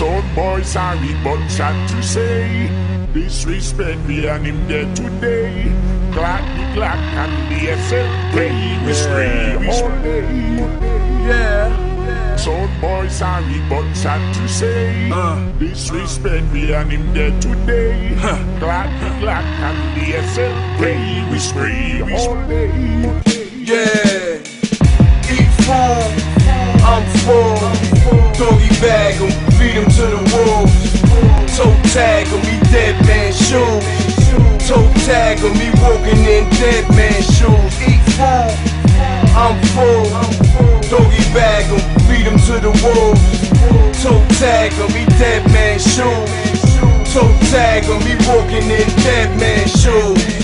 Some boy sorry but sad to say Disrespect me and him dead today Clack the clack and the SLK We scream all day Yeah. Some boy sorry but sad to say Uh. Disrespect me and him dead today Huh. Clack the clack and the SLK We scream all day Yeah. Eat food. I'm full. Doggy bag 'em, walking in dead man shoes. Eat food. I'm full. Doggy bag 'em, feed 'em to the wolves. Toe tag 'em, me dead man shoes. Toe tag 'em, me walking in dead man shoes.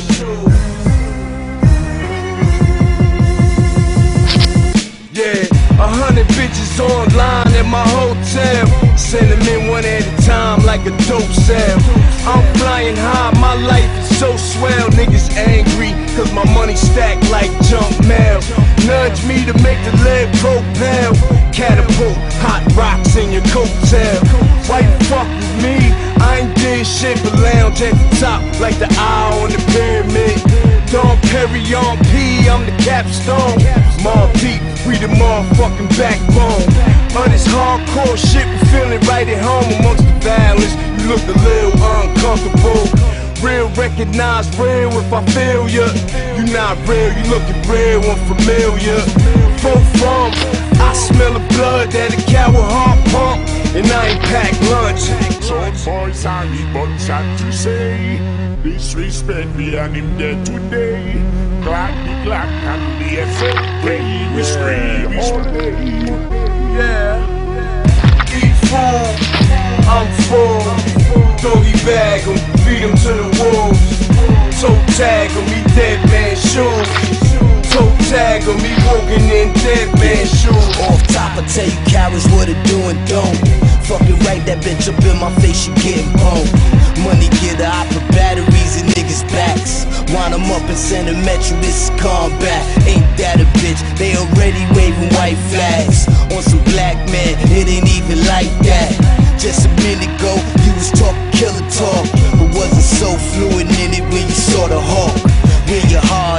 Yeah, a hundred bitches online at my hotel. Send them in one at a time like a dope sale. I'm flying high, my life is so swell. Niggas angry, cause my money stacked like junk mail. Nudge me to make the leg propel. Catapult, hot rocks in your coattail. Why you fuck with me? I ain't did shit but lounge at the top like the eye on the pyramid. Don Perry on P, I'm the capstone. Mobb Deep, we the motherfucking backbone. Of this hardcore shit, we feeling right at home amongst the violence. You look a little uncomfortable. Real recognize real if I feel ya. You not real, you looking real unfamiliar. Full from, I smell the blood that a coward heart pump, and I ain't packed lunch. Some boy sorry but sad to say Disrespect me and him dead today Clack clack and the SLK We scream bag 'em, feed 'em to the wolves. Toe tag 'em, me dead man shoes. Toe tag 'em, me walking in dead man shoes. Off top, I tell you cowards what to do and don't. Fucking right that bitch up in my face, you getting boned. Money getter, I put batteries in niggas' backs. Wind 'em up and send a metro, this is combat. Ain't that a bitch? They already waving white flags. On some black man, it ain't even like that.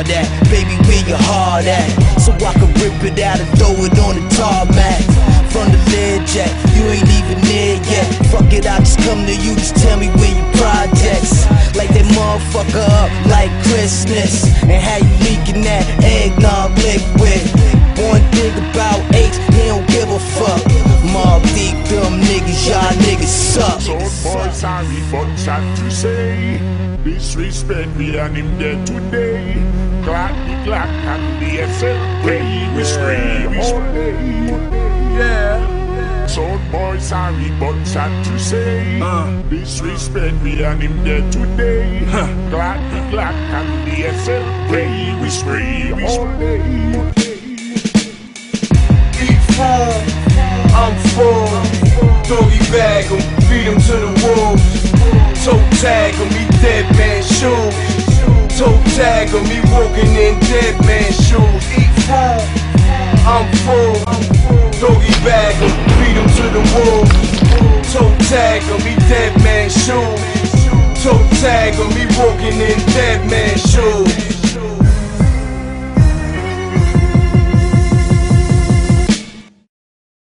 Heart at, baby? Where your heart at? So I can rip it out and throw it on the tarmac. From the ledge at, you ain't even there yet. Fuck it, I just come to you, just tell me where your projects. Like that motherfucker up like Christmas. And how you leaking that eggnog liquid. One thing about H, he don't give a fuck. Mobb Deep, them niggas, y'all niggas suck. Some boy sorry but sad to say Disrespect me and him dead today Clack the clack and the SLK We scream all day Yeah. Some boy sorry but sad to say Uh. Disrespect me and him dead today Huh. Clack the clack and the SLK We scream all day Eat food, tag 'em, me walking in dead man shoes. Eat food, I'm full. Doggy bag feed 'em to the wolves. Toe tag 'em, me dead man shoes. Toe tag 'em, me walking in dead man shoes.